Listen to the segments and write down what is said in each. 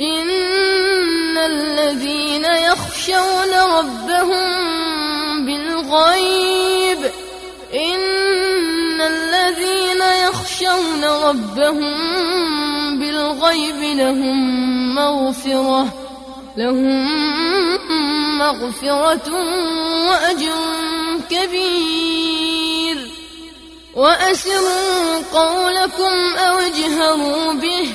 إن الذين يخشون ربهم بالغيب إن الذين يخشون ربهم بالغيب لهم مغفرة لهم مغفرة وأجر كبير. وأسروا قولكم أو اجهروا به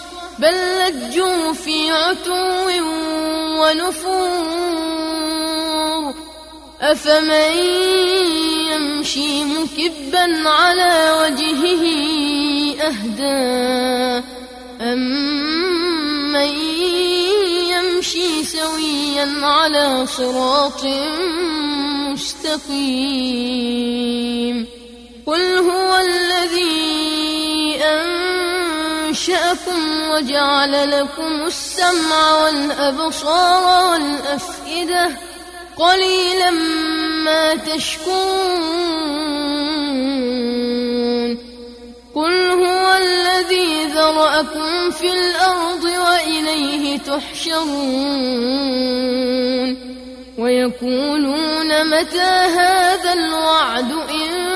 بل لجوا في عتو ونفور. أفمن يمشي مكبا على وجهه أهدى. أمن يمشي سويا على صراط مستقيم. قل هو أنشأكم وجعل لكم السمع والأبصار والأفئدة قليلا ما تشكرون قل هو الذي ذرأكم في الأرض وإليه تحشرون ويقولون متى هذا الوعد إن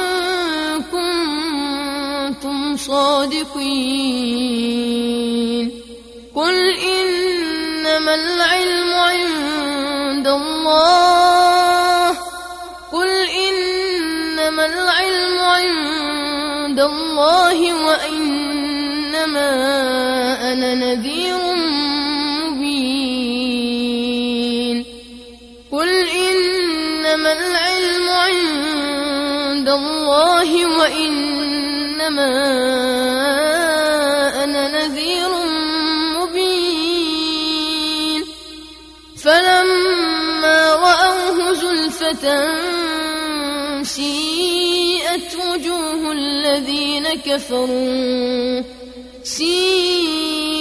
صادقين. قل إنما العلم عند الله. قل إنما العلم عند الله وإنما أنا نذير مبين. قل إنما العلم عند الله وإنما أنا نذير مبين. فلما رأوه زلفة سيئت وجوه الذين كفروا. سيئت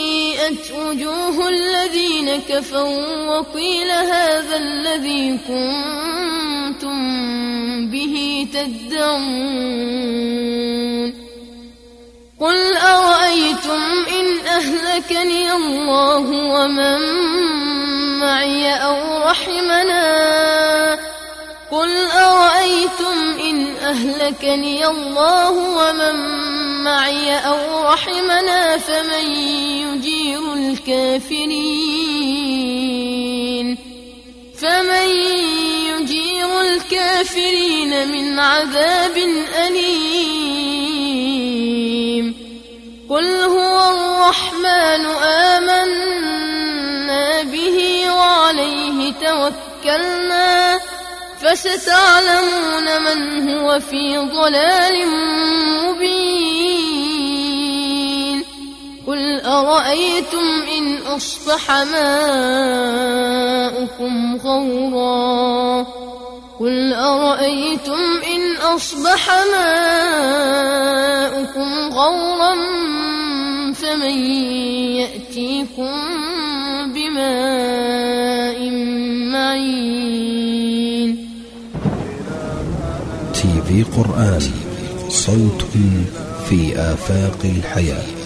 وجوه الذين كفروا. وقيل هذا الذي كنتم به تدعون. الله ومن معي أو رحمنا قل أرأيتم إن أهلكني الله ومن معي أو رحمنا فمن يجير الكافرين فمن يجير الكافرين من عذاب أليم قل هو الرحمن آمنا توكلنا فستعلمون من هو في ضلال مبين. قل أرأيتم إن أصبح ماؤكم غورا؟ قل أرأيتم إن أصبح ماؤكم غورا فمن يأتيكم بماء في قرآن صوت في آفاق الحياة.